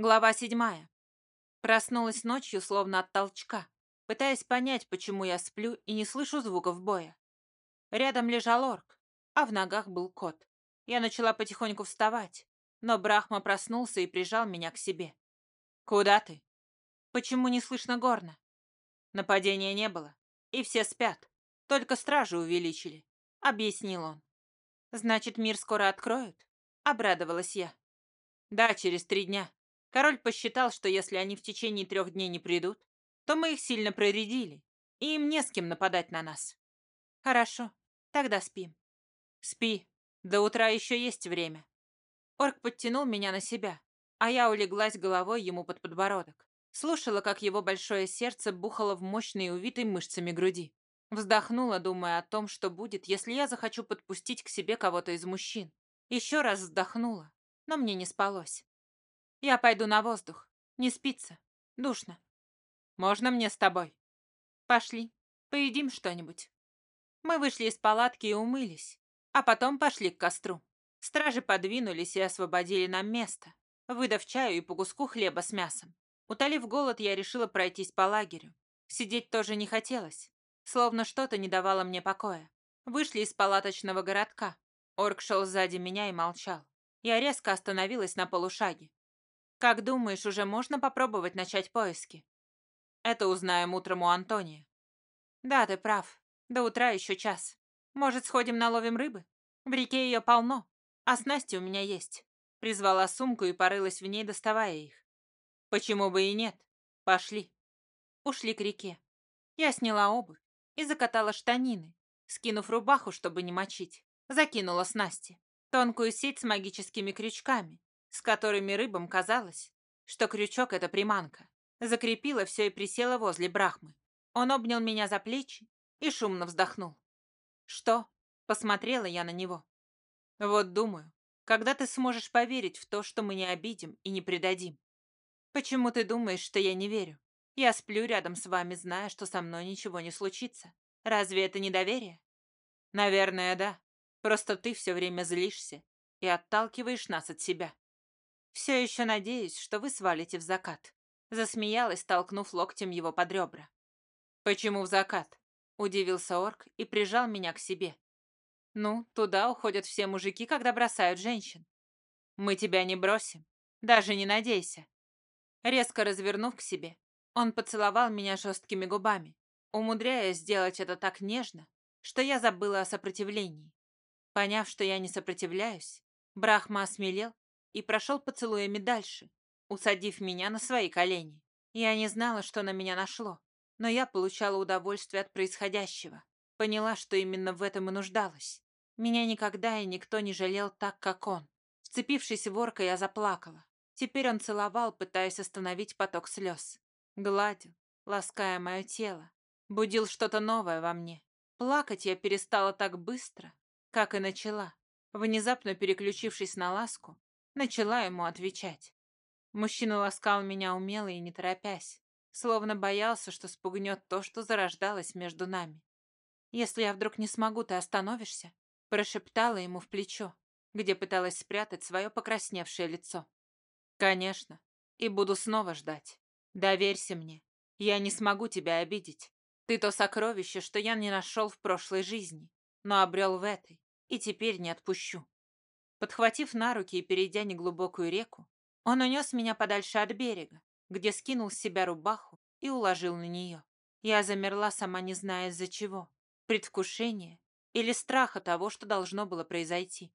Глава седьмая. Проснулась ночью, словно от толчка, пытаясь понять, почему я сплю и не слышу звуков боя. Рядом лежал орк, а в ногах был кот. Я начала потихоньку вставать, но Брахма проснулся и прижал меня к себе. «Куда ты?» «Почему не слышно горна?» Нападения не было, и все спят, только стражи увеличили, — объяснил он. «Значит, мир скоро откроют?» — обрадовалась я. «Да, через три дня. Король посчитал, что если они в течение трех дней не придут, то мы их сильно проредили, и им не с кем нападать на нас. Хорошо, тогда спим. Спи, до утра еще есть время. Орк подтянул меня на себя, а я улеглась головой ему под подбородок. Слушала, как его большое сердце бухало в мощной, увитой мышцами груди. Вздохнула, думая о том, что будет, если я захочу подпустить к себе кого-то из мужчин. Еще раз вздохнула, но мне не спалось. Я пойду на воздух. Не спится. Душно. Можно мне с тобой? Пошли. Поедим что-нибудь. Мы вышли из палатки и умылись, а потом пошли к костру. Стражи подвинулись и освободили нам место, выдав чаю и по куску хлеба с мясом. Утолив голод, я решила пройтись по лагерю. Сидеть тоже не хотелось, словно что-то не давало мне покоя. Вышли из палаточного городка. Орк шел сзади меня и молчал. Я резко остановилась на полушаге. Как думаешь, уже можно попробовать начать поиски? Это узнаем утром у Антония. Да, ты прав. До утра еще час. Может, сходим наловим рыбы? В реке ее полно, а снасти у меня есть. Призвала сумку и порылась в ней, доставая их. Почему бы и нет? Пошли. Ушли к реке. Я сняла обувь и закатала штанины, скинув рубаху, чтобы не мочить. Закинула снасти. Тонкую сеть с магическими крючками, с которыми рыбам казалось, что крючок — это приманка. Закрепила все и присела возле Брахмы. Он обнял меня за плечи и шумно вздохнул. «Что?» — посмотрела я на него. «Вот думаю, когда ты сможешь поверить в то, что мы не обидим и не предадим? Почему ты думаешь, что я не верю? Я сплю рядом с вами, зная, что со мной ничего не случится. Разве это не доверие?» «Наверное, да. Просто ты все время злишься и отталкиваешь нас от себя. Все еще надеюсь, что вы свалите в закат. Засмеялась, толкнув локтем его под ребра. Почему в закат? Удивился орк и прижал меня к себе. Ну, туда уходят все мужики, когда бросают женщин. Мы тебя не бросим. Даже не надейся. Резко развернув к себе, он поцеловал меня жесткими губами, умудряясь сделать это так нежно, что я забыла о сопротивлении. Поняв, что я не сопротивляюсь, Брахма осмелел и прошел поцелуями дальше, усадив меня на свои колени. Я не знала, что на меня нашло, но я получала удовольствие от происходящего. Поняла, что именно в этом и нуждалась. Меня никогда и никто не жалел так, как он. Вцепившись в орка, я заплакала. Теперь он целовал, пытаясь остановить поток слез. Гладил, лаская мое тело. Будил что-то новое во мне. Плакать я перестала так быстро, как и начала. Внезапно переключившись на ласку, Начала ему отвечать. Мужчина ласкал меня умело и не торопясь, словно боялся, что спугнет то, что зарождалось между нами. «Если я вдруг не смогу, ты остановишься?» Прошептала ему в плечо, где пыталась спрятать свое покрасневшее лицо. «Конечно. И буду снова ждать. Доверься мне. Я не смогу тебя обидеть. Ты то сокровище, что я не нашел в прошлой жизни, но обрел в этой, и теперь не отпущу. Подхватив на руки и перейдя неглубокую реку, он унес меня подальше от берега, где скинул с себя рубаху и уложил на нее. Я замерла, сама не зная из-за чего. Предвкушение или страха того, что должно было произойти.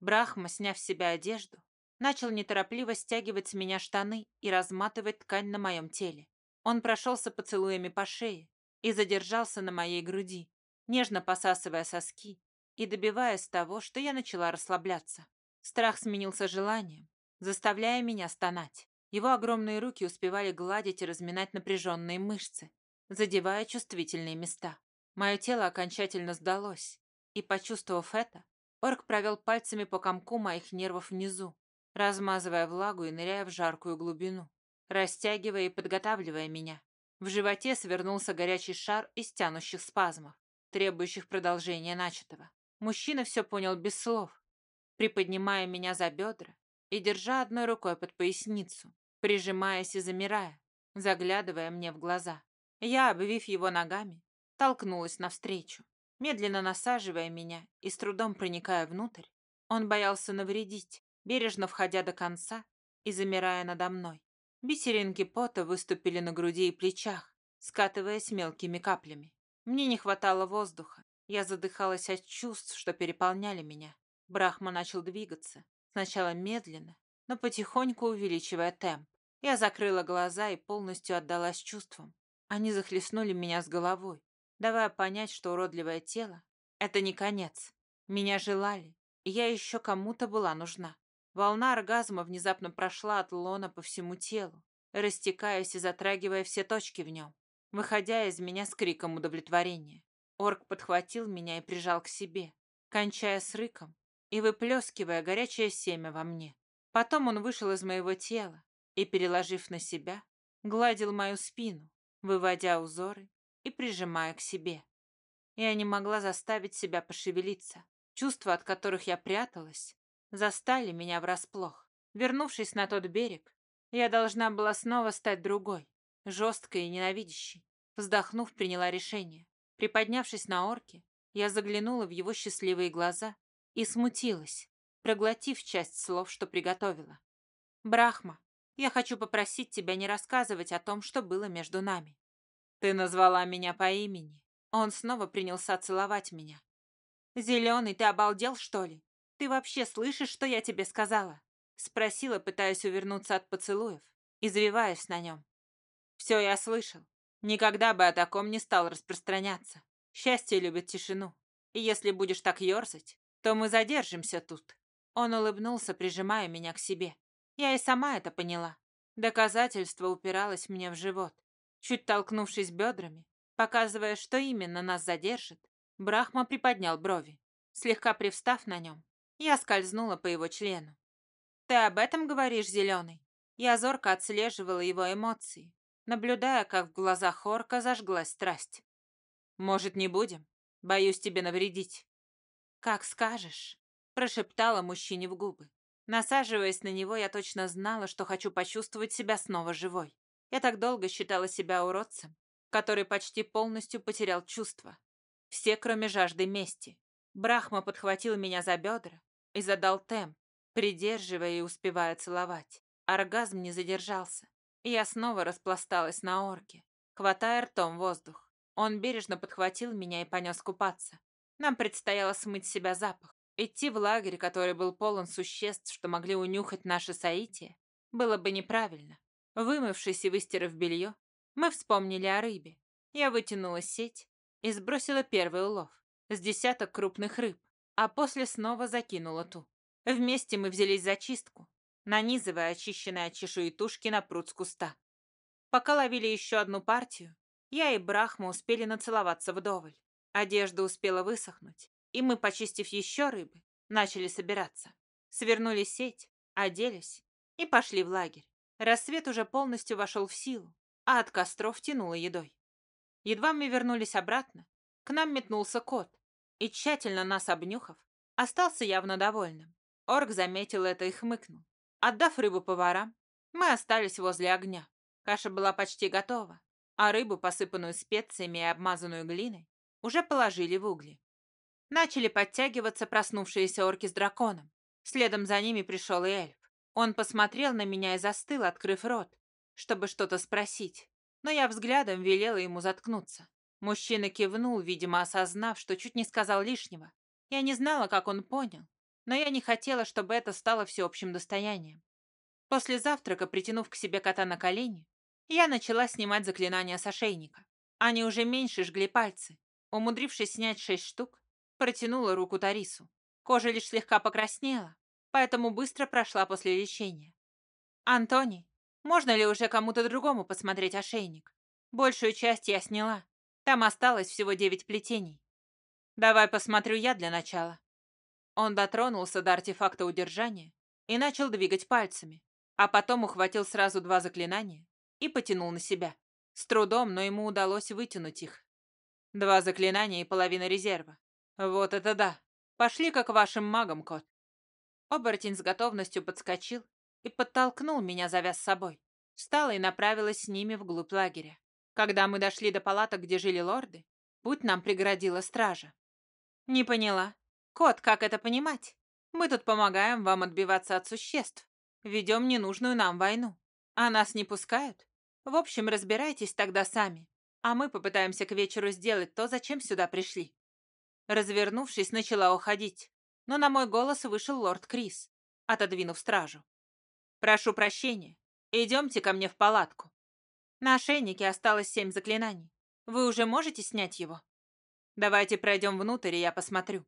Брахма, сняв с себя одежду, начал неторопливо стягивать с меня штаны и разматывать ткань на моем теле. Он прошелся поцелуями по шее и задержался на моей груди, нежно посасывая соски и добиваясь того, что я начала расслабляться. Страх сменился желанием, заставляя меня стонать. Его огромные руки успевали гладить и разминать напряженные мышцы, задевая чувствительные места. Мое тело окончательно сдалось, и, почувствовав это, орк провел пальцами по комку моих нервов внизу, размазывая влагу и ныряя в жаркую глубину, растягивая и подготавливая меня. В животе свернулся горячий шар из тянущих спазмов, требующих продолжения начатого. Мужчина все понял без слов, приподнимая меня за бедра и держа одной рукой под поясницу, прижимаясь и замирая, заглядывая мне в глаза. Я, обвив его ногами, толкнулась навстречу, медленно насаживая меня и с трудом проникая внутрь. Он боялся навредить, бережно входя до конца и замирая надо мной. Бисеринки пота выступили на груди и плечах, скатываясь мелкими каплями. Мне не хватало воздуха. Я задыхалась от чувств, что переполняли меня. Брахма начал двигаться, сначала медленно, но потихоньку увеличивая темп. Я закрыла глаза и полностью отдалась чувствам. Они захлестнули меня с головой, давая понять, что уродливое тело — это не конец. Меня желали, и я еще кому-то была нужна. Волна оргазма внезапно прошла от лона по всему телу, растекаясь и затрагивая все точки в нем, выходя из меня с криком удовлетворения. Орк подхватил меня и прижал к себе, кончая с рыком и выплескивая горячее семя во мне. Потом он вышел из моего тела и, переложив на себя, гладил мою спину, выводя узоры и прижимая к себе. Я не могла заставить себя пошевелиться. Чувства, от которых я пряталась, застали меня врасплох. Вернувшись на тот берег, я должна была снова стать другой, жесткой и ненавидящей. Вздохнув, приняла решение. Приподнявшись на орке, я заглянула в его счастливые глаза и смутилась, проглотив часть слов, что приготовила. «Брахма, я хочу попросить тебя не рассказывать о том, что было между нами. Ты назвала меня по имени. Он снова принялся целовать меня. Зеленый, ты обалдел, что ли? Ты вообще слышишь, что я тебе сказала? Спросила, пытаясь увернуться от поцелуев, извиваясь на нем. Все я слышал. Никогда бы о таком не стал распространяться. Счастье любит тишину. И если будешь так ерзать, то мы задержимся тут. Он улыбнулся, прижимая меня к себе. Я и сама это поняла. Доказательство упиралось мне в живот. Чуть толкнувшись бедрами, показывая, что именно нас задержит, Брахма приподнял брови. Слегка привстав на нем, я скользнула по его члену. «Ты об этом говоришь, Зеленый?» Я зорко отслеживала его эмоции, наблюдая, как в глазах Хорка зажглась страсть. «Может, не будем? Боюсь тебе навредить». «Как скажешь», — прошептала мужчине в губы. Насаживаясь на него, я точно знала, что хочу почувствовать себя снова живой. Я так долго считала себя уродцем, который почти полностью потерял чувства. Все, кроме жажды мести. Брахма подхватил меня за бедра и задал темп, придерживая и успевая целовать. Оргазм не задержался, я снова распласталась на орке, хватая ртом воздух. Он бережно подхватил меня и понес купаться. Нам предстояло смыть себя запах. Идти в лагерь, который был полон существ, что могли унюхать наше соитие, было бы неправильно. Вымывшись и выстирав белье, мы вспомнили о рыбе. Я вытянула сеть и сбросила первый улов с десяток крупных рыб, а после снова закинула ту. Вместе мы взялись за чистку, нанизывая очищенные от чешуи тушки на пруд с куста. Пока ловили еще одну партию, я и Брахма успели нацеловаться вдоволь. Одежда успела высохнуть, и мы, почистив еще рыбы, начали собираться. Свернули сеть, оделись и пошли в лагерь. Рассвет уже полностью вошел в силу, а от костров тянуло едой. Едва мы вернулись обратно, к нам метнулся кот и, тщательно нас обнюхав, остался явно довольным. Орк заметил это и хмыкнул. Отдав рыбу поварам, мы остались возле огня. Каша была почти готова, а рыбу, посыпанную специями и обмазанную глиной, уже положили в угли. Начали подтягиваться проснувшиеся орки с драконом. Следом за ними пришел и эльф. Он посмотрел на меня и застыл, открыв рот, чтобы что-то спросить, но я взглядом велела ему заткнуться. Мужчина кивнул, видимо, осознав, что чуть не сказал лишнего. Я не знала, как он понял, но я не хотела, чтобы это стало всеобщим достоянием. После завтрака, притянув к себе кота на колени, я начала снимать заклинания с ошейника. Они уже меньше жгли пальцы. Умудрившись снять шесть штук, протянула руку Тарису. Кожа лишь слегка покраснела, поэтому быстро прошла после лечения. «Антони, можно ли уже кому-то другому посмотреть ошейник? Большую часть я сняла. Там осталось всего девять плетений. Давай посмотрю я для начала». Он дотронулся до артефакта удержания и начал двигать пальцами, а потом ухватил сразу два заклинания и потянул на себя. С трудом, но ему удалось вытянуть их. Два заклинания и половина резерва. Вот это да. Пошли как вашим магам, кот. Оборотень с готовностью подскочил и подтолкнул меня, завяз с собой. Встала и направилась с ними вглубь лагеря. Когда мы дошли до палаток, где жили лорды, путь нам преградила стража. Не поняла. Кот, как это понимать? Мы тут помогаем вам отбиваться от существ. Ведем ненужную нам войну. А нас не пускают? В общем, разбирайтесь тогда сами. А мы попытаемся к вечеру сделать то, зачем сюда пришли. Развернувшись, начала уходить. Но на мой голос вышел лорд Крис, отодвинув стражу. «Прошу прощения. Идемте ко мне в палатку. На ошейнике осталось семь заклинаний. Вы уже можете снять его? Давайте пройдем внутрь, и я посмотрю.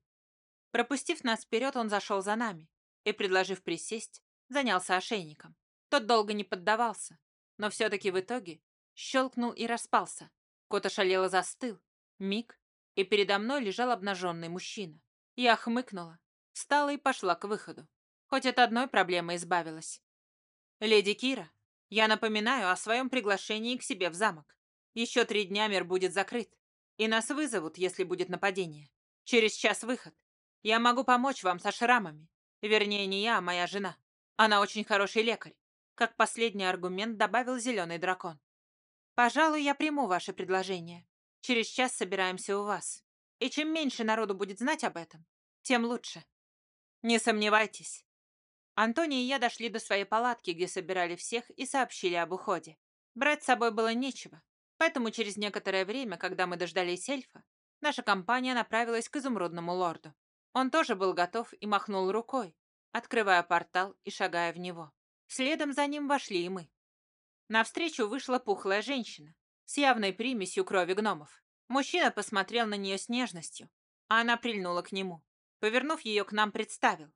Пропустив нас вперед, он зашел за нами и, предложив присесть, занялся ошейником. Тот долго не поддавался, но все-таки в итоге щелкнул и распался. Кот ошалело застыл. Миг, и передо мной лежал обнаженный мужчина. Я хмыкнула, встала и пошла к выходу. Хоть от одной проблемы избавилась. «Леди Кира, я напоминаю о своем приглашении к себе в замок. Еще три дня мир будет закрыт, и нас вызовут, если будет нападение. Через час выход. Я могу помочь вам со шрамами. Вернее, не я, а моя жена. Она очень хороший лекарь. Как последний аргумент добавил зеленый дракон. Пожалуй, я приму ваше предложение. Через час собираемся у вас. И чем меньше народу будет знать об этом, тем лучше. Не сомневайтесь, Антония и я дошли до своей палатки, где собирали всех, и сообщили об уходе. Брать с собой было нечего, поэтому через некоторое время, когда мы дождались эльфа, наша компания направилась к изумрудному лорду. Он тоже был готов и махнул рукой, открывая портал и шагая в него. Следом за ним вошли и мы. Навстречу вышла пухлая женщина с явной примесью крови гномов. Мужчина посмотрел на нее с нежностью, а она прильнула к нему. Повернув ее к нам, представил.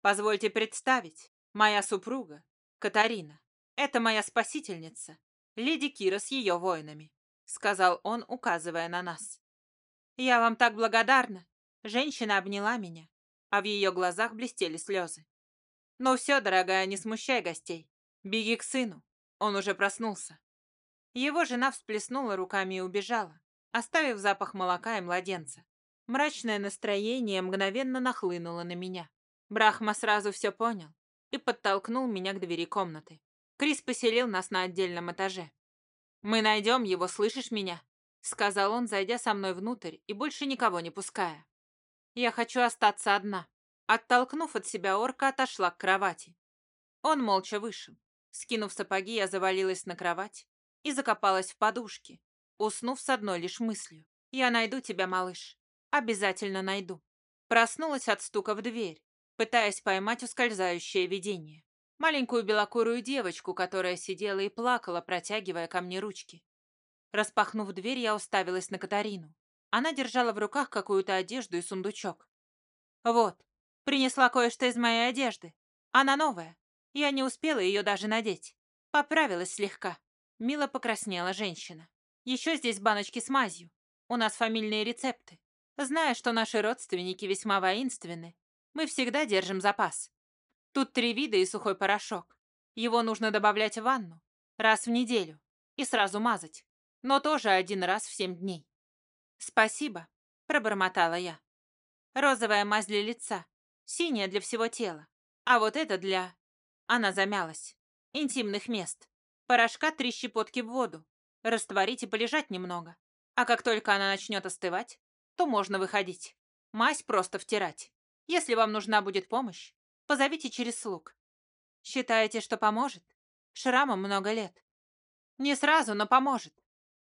Позвольте представить, моя супруга, Катарина. Это моя спасительница, леди Кира с ее воинами», — сказал он, указывая на нас. «Я вам так благодарна!» Женщина обняла меня, а в ее глазах блестели слезы. «Ну все, дорогая, не смущай гостей. Беги к сыну, он уже проснулся». Его жена всплеснула руками и убежала, оставив запах молока и младенца. Мрачное настроение мгновенно нахлынуло на меня. Брахма сразу все понял и подтолкнул меня к двери комнаты. Крис поселил нас на отдельном этаже. «Мы найдем его, слышишь меня?» Сказал он, зайдя со мной внутрь и больше никого не пуская. «Я хочу остаться одна». Оттолкнув от себя орка, отошла к кровати. Он молча вышел. Скинув сапоги, я завалилась на кровать и закопалась в подушке, уснув с одной лишь мыслью. «Я найду тебя, малыш. Обязательно найду». Проснулась от стука в дверь пытаясь поймать ускользающее видение. Маленькую белокурую девочку, которая сидела и плакала, протягивая ко мне ручки. Распахнув дверь, я уставилась на Катарину. Она держала в руках какую-то одежду и сундучок. «Вот, принесла кое-что из моей одежды. Она новая. Я не успела ее даже надеть. Поправилась слегка». Мило покраснела женщина. «Еще здесь баночки с мазью. У нас фамильные рецепты. Зная, что наши родственники весьма воинственны, мы всегда держим запас. Тут три вида и сухой порошок. Его нужно добавлять в ванну раз в неделю и сразу мазать, но тоже один раз в семь дней. «Спасибо», — пробормотала я. «Розовая мазь для лица, синяя для всего тела, а вот это для...» Она замялась. «Интимных мест. Порошка три щепотки в воду. Растворить и полежать немного. А как только она начнет остывать, то можно выходить. Мазь просто втирать. Если вам нужна будет помощь, позовите через слуг. Считаете, что поможет? Шрамам много лет. Не сразу, но поможет.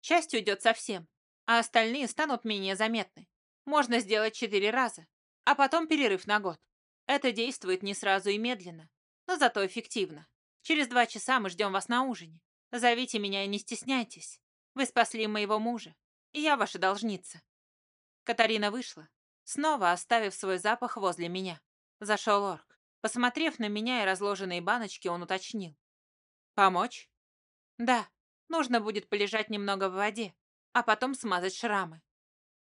Часть уйдет совсем, а остальные станут менее заметны. Можно сделать четыре раза, а потом перерыв на год. Это действует не сразу и медленно, но зато эффективно. Через два часа мы ждем вас на ужине. Зовите меня и не стесняйтесь. Вы спасли моего мужа, и я ваша должница. Катарина вышла, снова оставив свой запах возле меня. Зашел орк. Посмотрев на меня и разложенные баночки, он уточнил. «Помочь?» «Да, нужно будет полежать немного в воде, а потом смазать шрамы».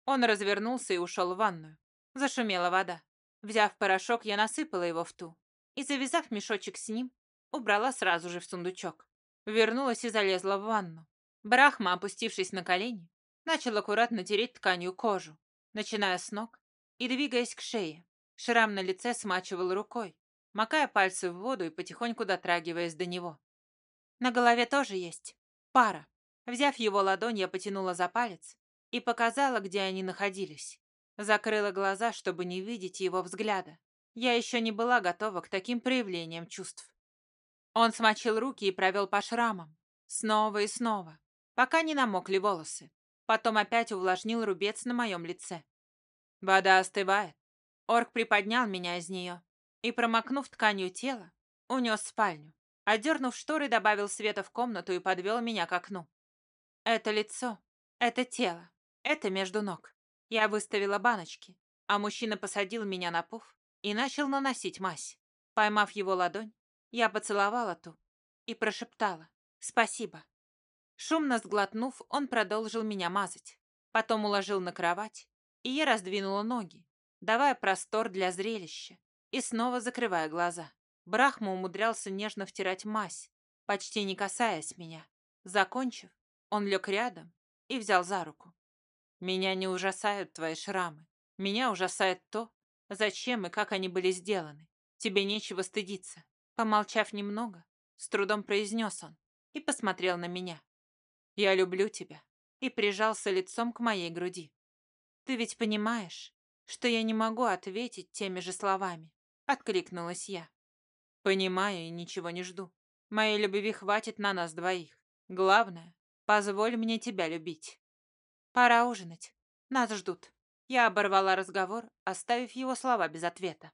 Он развернулся и ушел в ванную. Зашумела вода. Взяв порошок, я насыпала его в ту и, завязав мешочек с ним, убрала сразу же в сундучок. Вернулась и залезла в ванну. Брахма, опустившись на колени, начал аккуратно тереть тканью кожу, начиная с ног и двигаясь к шее. Шрам на лице смачивал рукой, макая пальцы в воду и потихоньку дотрагиваясь до него. На голове тоже есть. Пара. Взяв его ладонь, я потянула за палец и показала, где они находились. Закрыла глаза, чтобы не видеть его взгляда. Я еще не была готова к таким проявлениям чувств. Он смочил руки и провел по шрамам. Снова и снова, пока не намокли волосы. Потом опять увлажнил рубец на моем лице. Вода остывает. Орк приподнял меня из нее и, промокнув тканью тела, унес в спальню. Одернув шторы, добавил света в комнату и подвел меня к окну. Это лицо, это тело, это между ног. Я выставила баночки, а мужчина посадил меня на пуф и начал наносить мазь. Поймав его ладонь, я поцеловала ту и прошептала «Спасибо». Шумно сглотнув, он продолжил меня мазать. Потом уложил на кровать, и я раздвинула ноги, давая простор для зрелища, и снова закрывая глаза. Брахма умудрялся нежно втирать мазь, почти не касаясь меня. Закончив, он лег рядом и взял за руку. Меня не ужасают твои шрамы. Меня ужасает то, зачем и как они были сделаны. Тебе нечего стыдиться. Помолчав немного, с трудом произнес он и посмотрел на меня. Я люблю тебя. И прижался лицом к моей груди. Ты ведь понимаешь, что я не могу ответить теми же словами. Откликнулась я. Понимаю и ничего не жду. Моей любви хватит на нас двоих. Главное, позволь мне тебя любить. Пора ужинать. Нас ждут. Я оборвала разговор, оставив его слова без ответа.